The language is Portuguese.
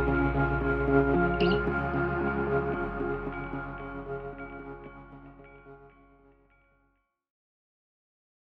Música